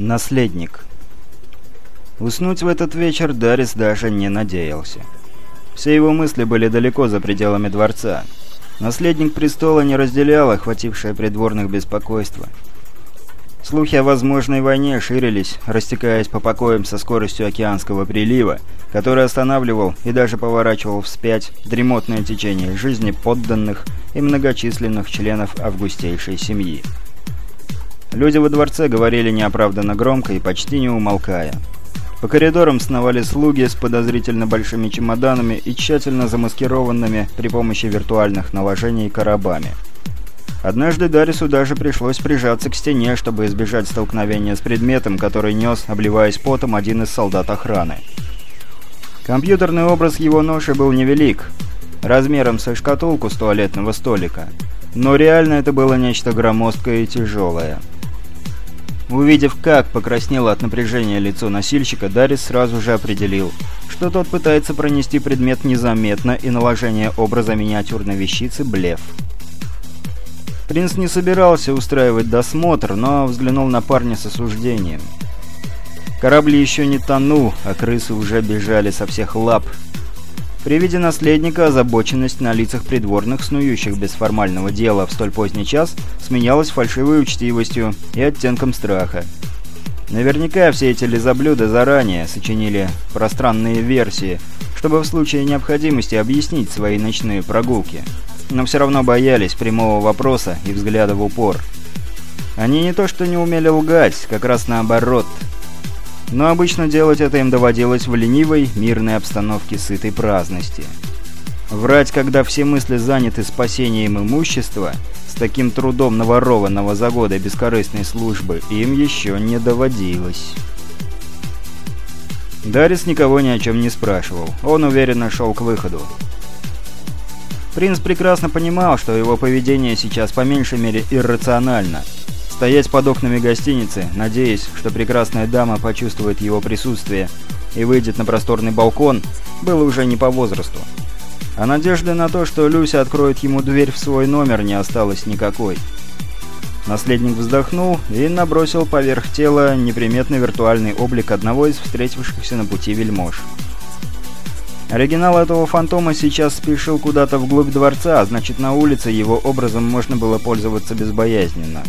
Наследник. Уснуть в этот вечер Дарис даже не надеялся. Все его мысли были далеко за пределами дворца. Наследник престола не разделял охватившее придворных беспокойство. Слухи о возможной войне ширились, растекаясь по покоям со скоростью океанского прилива, который останавливал и даже поворачивал вспять дремотное течение жизни подданных и многочисленных членов августейшей семьи. Люди во дворце говорили неоправданно громко и почти не умолкая. По коридорам сновали слуги с подозрительно большими чемоданами и тщательно замаскированными при помощи виртуальных наложений коробами. Однажды Дарису даже пришлось прижаться к стене, чтобы избежать столкновения с предметом, который нес, обливаясь потом, один из солдат охраны. Компьютерный образ его ноши был невелик, размером со шкатулку с туалетного столика, но реально это было нечто громоздкое и тяжелое. Увидев, как покраснело от напряжения лицо носильщика, Дарис сразу же определил, что тот пытается пронести предмет незаметно и наложение образа миниатюрной вещицы – блеф. Принц не собирался устраивать досмотр, но взглянул на парня с осуждением. Корабль еще не тонул, а крысы уже бежали со всех лап, при виде наследника озабоченность на лицах придворных, снующих без формального дела в столь поздний час, сменялась фальшивой учтивостью и оттенком страха. Наверняка все эти лизоблюда заранее сочинили пространные версии, чтобы в случае необходимости объяснить свои ночные прогулки. Но все равно боялись прямого вопроса и взгляда в упор. Они не то что не умели лгать, как раз наоборот – но обычно делать это им доводилось в ленивой, мирной обстановке сытой праздности. Врать, когда все мысли заняты спасением имущества, с таким трудом наворованного за годы бескорыстной службы, им еще не доводилось. Дарис никого ни о чем не спрашивал. Он уверенно шел к выходу. Принц прекрасно понимал, что его поведение сейчас по меньшей мере иррационально – Стоять под окнами гостиницы, надеясь, что прекрасная дама почувствует его присутствие и выйдет на просторный балкон, было уже не по возрасту. А надежды на то, что Люся откроет ему дверь в свой номер, не осталось никакой. Наследник вздохнул и набросил поверх тела неприметный виртуальный облик одного из встретившихся на пути вельмож. Оригинал этого фантома сейчас спешил куда-то вглубь дворца, а значит на улице его образом можно было пользоваться безбоязненно.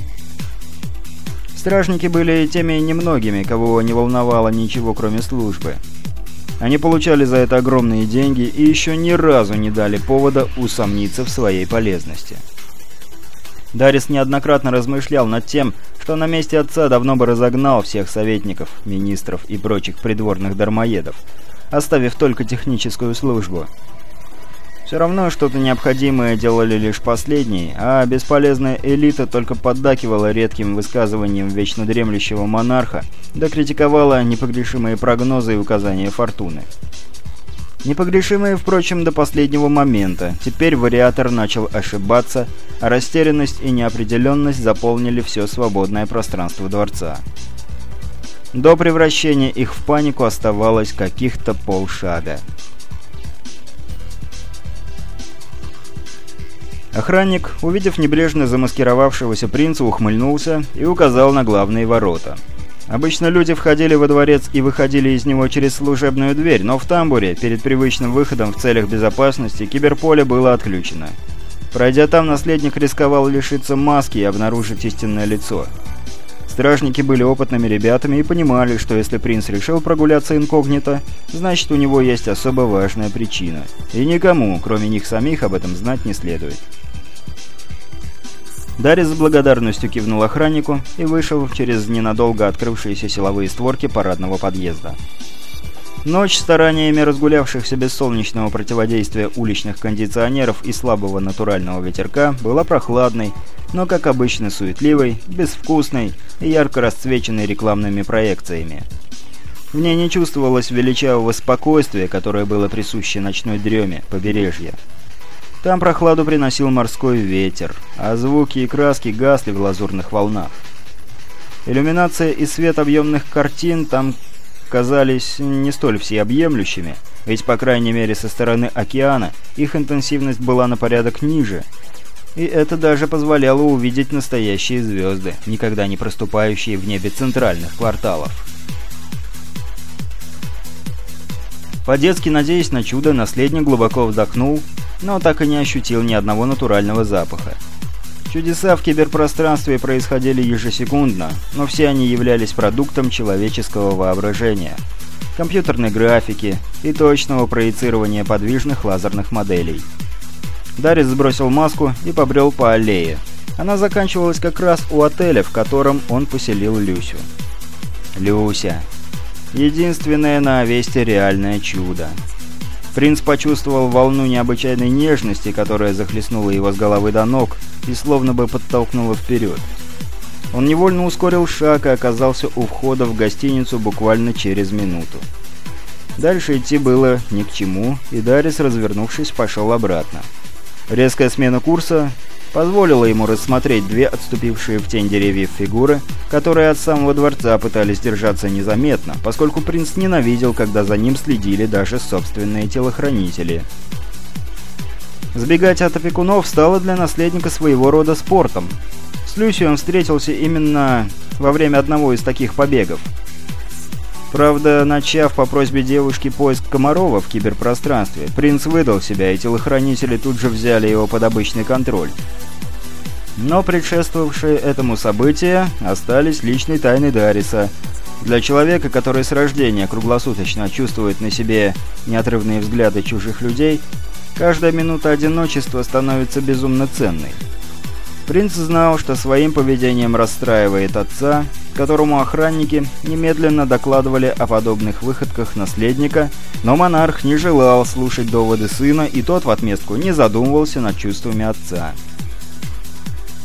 Стражники были теми немногими, кого не волновало ничего, кроме службы. Они получали за это огромные деньги и еще ни разу не дали повода усомниться в своей полезности. Дарис неоднократно размышлял над тем, что на месте отца давно бы разогнал всех советников, министров и прочих придворных дармоедов, оставив только техническую службу. Все равно что-то необходимое делали лишь последние, а бесполезная элита только поддакивала редким высказываниям вечно дремлющего монарха, да критиковала непогрешимые прогнозы и указания фортуны. Непогрешимые, впрочем, до последнего момента. Теперь вариатор начал ошибаться, а растерянность и неопределенность заполнили все свободное пространство дворца. До превращения их в панику оставалось каких-то полшага. Охранник, увидев небрежно замаскировавшегося принца, ухмыльнулся и указал на главные ворота. Обычно люди входили во дворец и выходили из него через служебную дверь, но в тамбуре, перед привычным выходом в целях безопасности, киберполе было отключено. Пройдя там, наследник рисковал лишиться маски и обнаружить истинное лицо. Стражники были опытными ребятами и понимали, что если принц решил прогуляться инкогнито, значит у него есть особо важная причина. И никому, кроме них самих, об этом знать не следует. Дарья с благодарностью кивнул охраннику и вышел через ненадолго открывшиеся силовые створки парадного подъезда. Ночь стараниями разгулявшихся без солнечного противодействия уличных кондиционеров и слабого натурального ветерка была прохладной, но, как обычно, суетливой, безвкусной и ярко расцвеченной рекламными проекциями. В ней не чувствовалось величавого спокойствия, которое было присуще ночной дреме побережья. Там прохладу приносил морской ветер, а звуки и краски гасли в лазурных волнах. Иллюминация и свет объемных картин там казались не столь всеобъемлющими, ведь, по крайней мере, со стороны океана их интенсивность была на порядок ниже. И это даже позволяло увидеть настоящие звезды, никогда не проступающие в небе центральных кварталов. По-детски надеясь на чудо, наследник глубоко вдохнул, но так и не ощутил ни одного натурального запаха. Чудеса в киберпространстве происходили ежесекундно, но все они являлись продуктом человеческого воображения, компьютерной графики и точного проецирования подвижных лазерных моделей. Дарис сбросил маску и побрел по аллее. Она заканчивалась как раз у отеля, в котором он поселил Люсю. Люся. Единственное на Овесте реальное чудо. Принц почувствовал волну необычайной нежности, которая захлестнула его с головы до ног и словно бы подтолкнула вперед. Он невольно ускорил шаг и оказался у входа в гостиницу буквально через минуту. Дальше идти было ни к чему, и Дарис, развернувшись, пошел обратно. Резкая смена курса позволила ему рассмотреть две отступившие в тень деревьев фигуры, которые от самого дворца пытались держаться незаметно, поскольку принц ненавидел, когда за ним следили даже собственные телохранители. Сбегать от опекунов стало для наследника своего рода спортом. С Люси встретился именно во время одного из таких побегов. Правда, начав по просьбе девушки поиск Комарова в киберпространстве, принц выдал себя, и телохранители тут же взяли его под обычный контроль. Но предшествовавшие этому события остались личной тайной Дариса. Для человека, который с рождения круглосуточно чувствует на себе неотрывные взгляды чужих людей, каждая минута одиночества становится безумно ценной. Принц знал, что своим поведением расстраивает отца, которому охранники немедленно докладывали о подобных выходках наследника, но монарх не желал слушать доводы сына, и тот в отместку не задумывался над чувствами отца.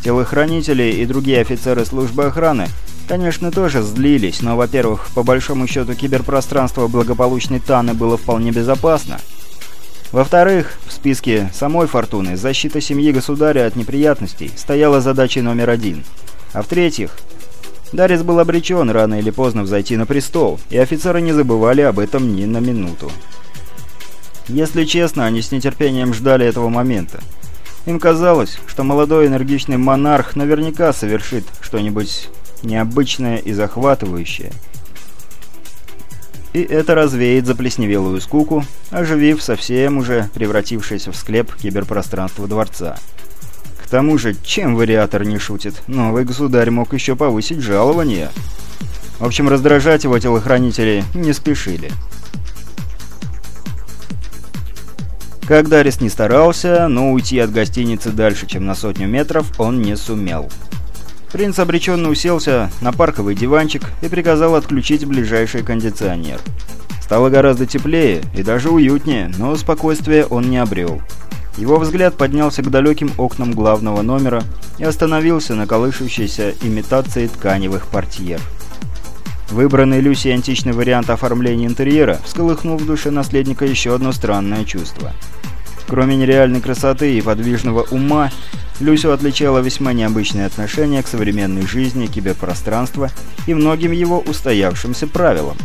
Телохранители и другие офицеры службы охраны, конечно, тоже злились, но, во-первых, по большому счету киберпространство благополучной Таны было вполне безопасно, во-вторых, в списке самой Фортуны защита семьи государя от неприятностей стояла задачей номер один. А в-третьих, Дарис был обречен рано или поздно взойти на престол, и офицеры не забывали об этом ни на минуту. Если честно, они с нетерпением ждали этого момента. Им казалось, что молодой энергичный монарх наверняка совершит что-нибудь необычное и захватывающее – и это развеет заплесневелую скуку, оживив совсем уже превратившееся в склеп киберпространство дворца. К тому же, чем вариатор не шутит, новый государь мог еще повысить жалование. В общем, раздражать его телохранители не спешили. Как Дарис не старался, но уйти от гостиницы дальше, чем на сотню метров, он не сумел. Принц обреченно уселся на парковый диванчик и приказал отключить ближайший кондиционер. Стало гораздо теплее и даже уютнее, но спокойствия он не обрел. Его взгляд поднялся к далеким окнам главного номера и остановился на колышущейся имитации тканевых портьер. Выбранный Люси античный вариант оформления интерьера всколыхнул в душе наследника еще одно странное чувство. Кроме нереальной красоты и подвижного ума, Люсю отличало весьма необычное отношение к современной жизни, киберпространства и многим его устоявшимся правилам.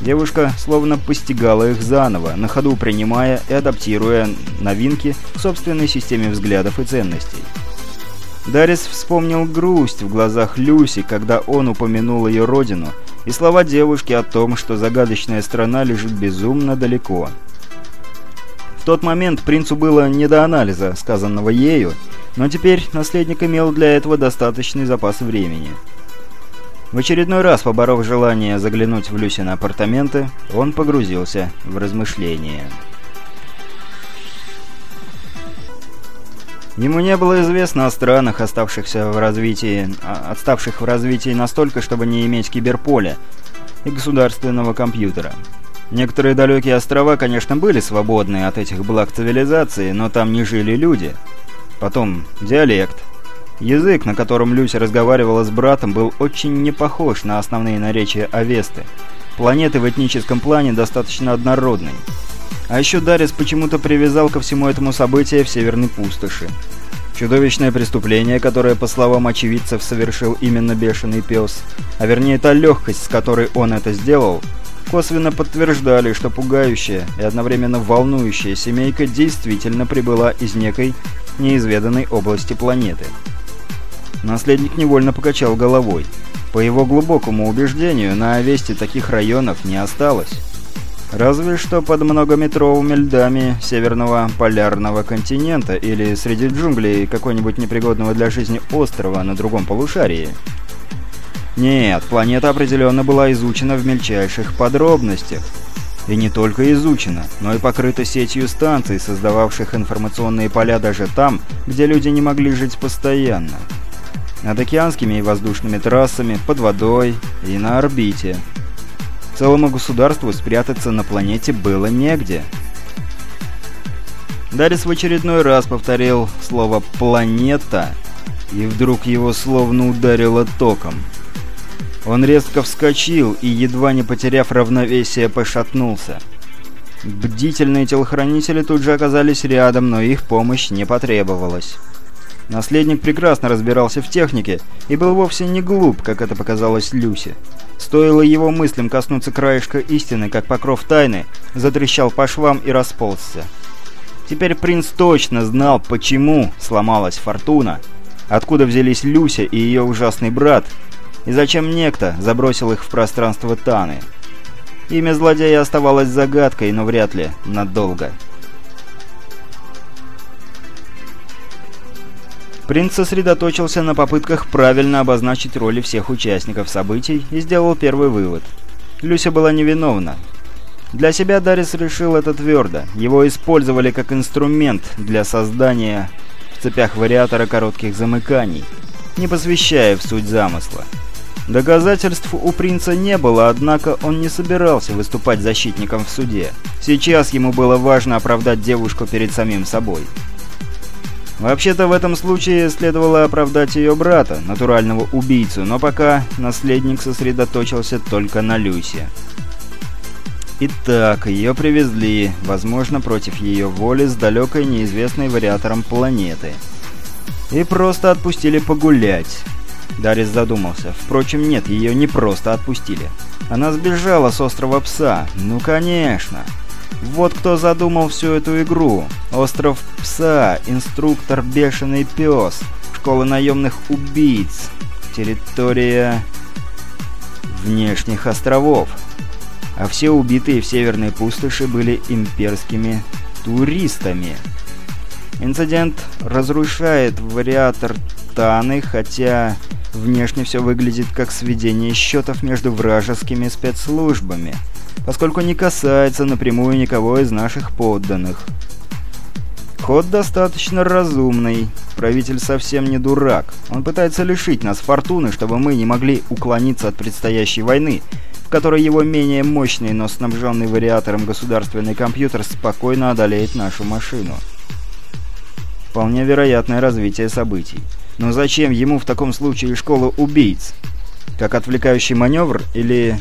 Девушка словно постигала их заново, на ходу принимая и адаптируя новинки к собственной системе взглядов и ценностей. Дарис вспомнил грусть в глазах Люси, когда он упомянул ее родину, и слова девушки о том, что загадочная страна лежит безумно далеко. В тот момент принцу было не до анализа сказанного ею, но теперь наследник имел для этого достаточный запас времени. В очередной раз, поборов желание заглянуть в Люсина апартаменты, он погрузился в размышления. Ему не было известно о странах, оставшихся в развитии, а, отставших в развитии настолько, чтобы не иметь киберполя и государственного компьютера. Некоторые далекие острова, конечно, были свободны от этих благ цивилизации, но там не жили люди – Потом диалект. Язык, на котором Люся разговаривала с братом, был очень не похож на основные наречия Авесты. Планеты в этническом плане достаточно однородной. А еще Дарис почему-то привязал ко всему этому событию в Северной Пустоши. Чудовищное преступление, которое, по словам очевидцев, совершил именно бешеный пес, а вернее та легкость, с которой он это сделал, косвенно подтверждали, что пугающая и одновременно волнующая семейка действительно прибыла из некой неизведанной области планеты. Наследник невольно покачал головой. По его глубокому убеждению, на Овесте таких районов не осталось. Разве что под многометровыми льдами Северного полярного континента или среди джунглей какой-нибудь непригодного для жизни острова на другом полушарии. Нет, планета определенно была изучена в мельчайших подробностях. И не только изучена, но и покрыта сетью станций, создававших информационные поля даже там, где люди не могли жить постоянно. Над океанскими и воздушными трассами, под водой и на орбите – Целому государству спрятаться на планете было негде. Дарис в очередной раз повторил слово «планета», и вдруг его словно ударило током. Он резко вскочил и, едва не потеряв равновесие, пошатнулся. Бдительные телохранители тут же оказались рядом, но их помощь не потребовалась. Наследник прекрасно разбирался в технике и был вовсе не глуп, как это показалось Люсе. Стоило его мыслям коснуться краешка истины, как покров тайны, затрещал по швам и расползся. Теперь принц точно знал, почему сломалась фортуна, откуда взялись Люся и ее ужасный брат, и зачем некто забросил их в пространство Таны. Имя злодея оставалось загадкой, но вряд ли надолго. Принц сосредоточился на попытках правильно обозначить роли всех участников событий и сделал первый вывод. Люся была невиновна. Для себя Дарис решил это твердо. Его использовали как инструмент для создания в цепях вариатора коротких замыканий, не посвящая в суть замысла. Доказательств у принца не было, однако он не собирался выступать защитником в суде. Сейчас ему было важно оправдать девушку перед самим собой. Вообще-то в этом случае следовало оправдать ее брата, натурального убийцу, но пока наследник сосредоточился только на Люсе. Итак, ее привезли, возможно, против ее воли, с далекой неизвестной вариатором планеты. И просто отпустили погулять. Дарис задумался. Впрочем, нет, ее не просто отпустили. Она сбежала с острова Пса. Ну, конечно. Вот кто задумал всю эту игру. Остров Пса, инструктор Бешеный Пес, школа наемных убийц, территория внешних островов. А все убитые в Северной Пустоши были имперскими туристами. Инцидент разрушает вариатор Таны, хотя внешне все выглядит как сведение счетов между вражескими спецслужбами – поскольку не касается напрямую никого из наших подданных. Ход достаточно разумный. Правитель совсем не дурак. Он пытается лишить нас фортуны, чтобы мы не могли уклониться от предстоящей войны, в которой его менее мощный, но снабженный вариатором государственный компьютер спокойно одолеет нашу машину. Вполне вероятное развитие событий. Но зачем ему в таком случае школа убийц? Как отвлекающий маневр или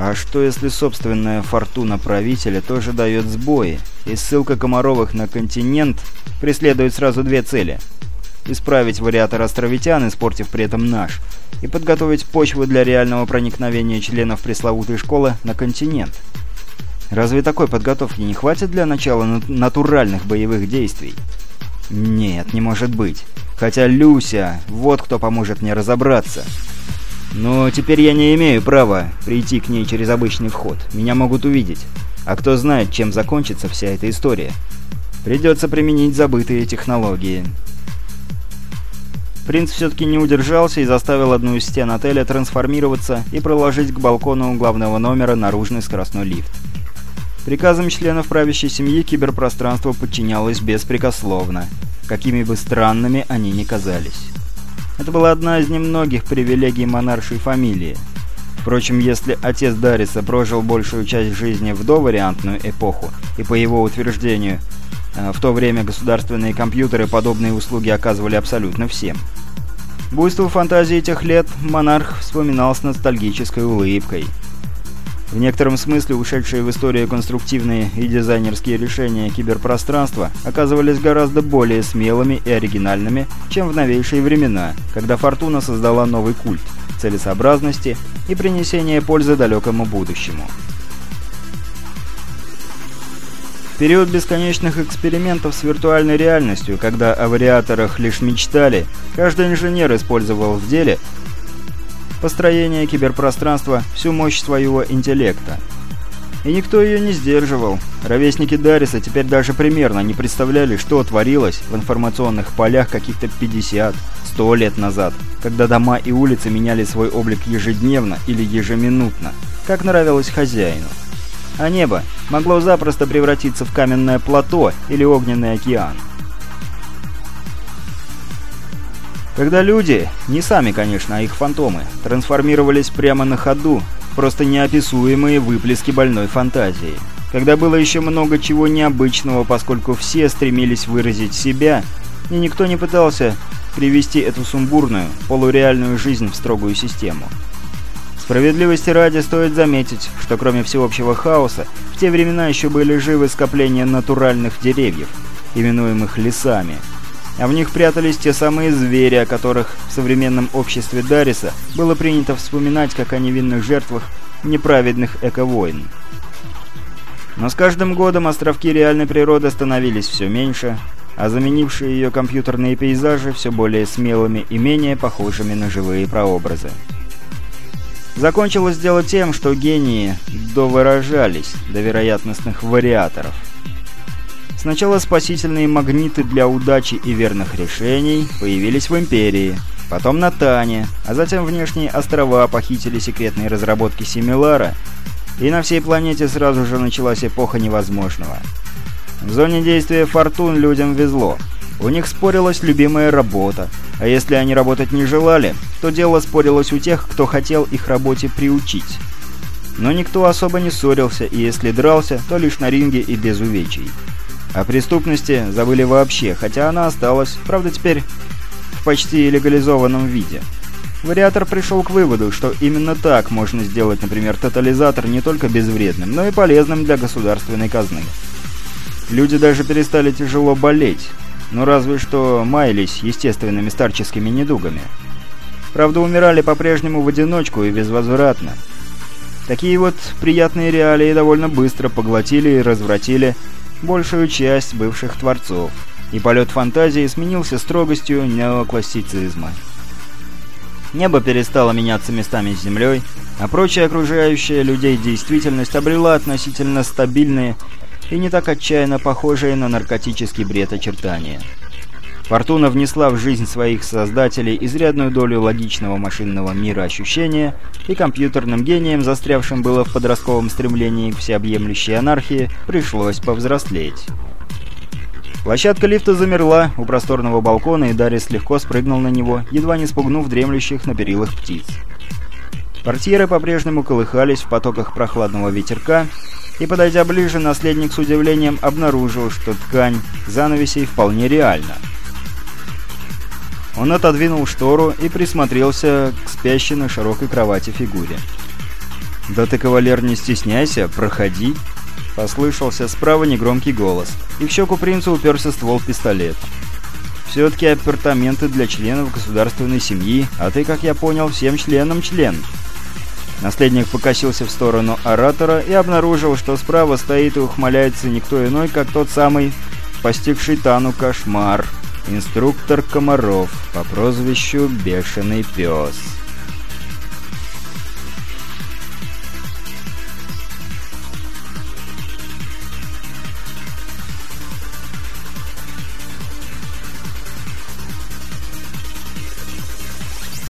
а что если собственная фортуна правителя тоже дает сбои, и ссылка Комаровых на континент преследует сразу две цели? Исправить вариатор островитян, испортив при этом наш, и подготовить почву для реального проникновения членов пресловутой школы на континент. Разве такой подготовки не хватит для начала натуральных боевых действий? Нет, не может быть. Хотя Люся, вот кто поможет мне разобраться. Но теперь я не имею права прийти к ней через обычный вход. Меня могут увидеть. А кто знает, чем закончится вся эта история. Придется применить забытые технологии. Принц все-таки не удержался и заставил одну из стен отеля трансформироваться и проложить к балкону главного номера наружный скоростной лифт. Приказам членов правящей семьи киберпространство подчинялось беспрекословно, какими бы странными они ни казались. Это была одна из немногих привилегий монаршей фамилии. Впрочем, если отец Дариса прожил большую часть жизни в довариантную эпоху, и по его утверждению, э, в то время государственные компьютеры подобные услуги оказывали абсолютно всем. Буйство фантазии тех лет монарх вспоминал с ностальгической улыбкой. В некотором смысле ушедшие в историю конструктивные и дизайнерские решения киберпространства оказывались гораздо более смелыми и оригинальными, чем в новейшие времена, когда Фортуна создала новый культ целесообразности и принесения пользы далекому будущему. Период бесконечных экспериментов с виртуальной реальностью, когда о вариаторах лишь мечтали, каждый инженер использовал в деле построение киберпространства всю мощь своего интеллекта. И никто ее не сдерживал. Ровесники Дариса теперь даже примерно не представляли, что творилось в информационных полях каких-то 50-100 лет назад, когда дома и улицы меняли свой облик ежедневно или ежеминутно, как нравилось хозяину. А небо могло запросто превратиться в каменное плато или огненный океан. Когда люди, не сами, конечно, а их фантомы, трансформировались прямо на ходу, просто неописуемые выплески больной фантазии. Когда было еще много чего необычного, поскольку все стремились выразить себя, и никто не пытался привести эту сумбурную, полуреальную жизнь в строгую систему. Справедливости ради стоит заметить, что кроме всеобщего хаоса, в те времена еще были живы скопления натуральных деревьев, именуемых лесами – а в них прятались те самые звери, о которых в современном обществе Дариса было принято вспоминать как о невинных жертвах неправедных эко-войн. Но с каждым годом островки реальной природы становились все меньше, а заменившие ее компьютерные пейзажи все более смелыми и менее похожими на живые прообразы. Закончилось дело тем, что гении довыражались до вероятностных вариаторов – Сначала спасительные магниты для удачи и верных решений появились в Империи, потом на Тане, а затем внешние острова похитили секретные разработки Симилара, и на всей планете сразу же началась эпоха невозможного. В зоне действия Фортун людям везло. У них спорилась любимая работа, а если они работать не желали, то дело спорилось у тех, кто хотел их работе приучить. Но никто особо не ссорился, и если дрался, то лишь на ринге и без увечий. О преступности забыли вообще, хотя она осталась, правда теперь в почти легализованном виде. Вариатор пришел к выводу, что именно так можно сделать, например, тотализатор не только безвредным, но и полезным для государственной казны. Люди даже перестали тяжело болеть, но разве что маялись естественными старческими недугами. Правда, умирали по-прежнему в одиночку и безвозвратно. Такие вот приятные реалии довольно быстро поглотили и развратили большую часть бывших творцов, и полет фантазии сменился строгостью неоклассицизма. Небо перестало меняться местами с землей, а прочая окружающая людей действительность обрела относительно стабильные и не так отчаянно похожие на наркотический бред очертания. Фортуна внесла в жизнь своих создателей изрядную долю логичного машинного мира ощущения, и компьютерным гением, застрявшим было в подростковом стремлении к всеобъемлющей анархии, пришлось повзрослеть. Площадка лифта замерла у просторного балкона, и Дарис легко спрыгнул на него, едва не спугнув дремлющих на перилах птиц. Портьеры по-прежнему колыхались в потоках прохладного ветерка, и, подойдя ближе, наследник с удивлением обнаружил, что ткань занавесей вполне реальна. Он отодвинул штору и присмотрелся к спящей на широкой кровати фигуре. «Да ты, кавалер, не стесняйся, проходи!» Послышался справа негромкий голос, и в щеку принца уперся ствол пистолета. «Все-таки апартаменты для членов государственной семьи, а ты, как я понял, всем членам член». Наследник покосился в сторону оратора и обнаружил, что справа стоит и ухмыляется никто иной, как тот самый постигший Тану кошмар — инструктор Комаров по прозвищу Бешеный Пес.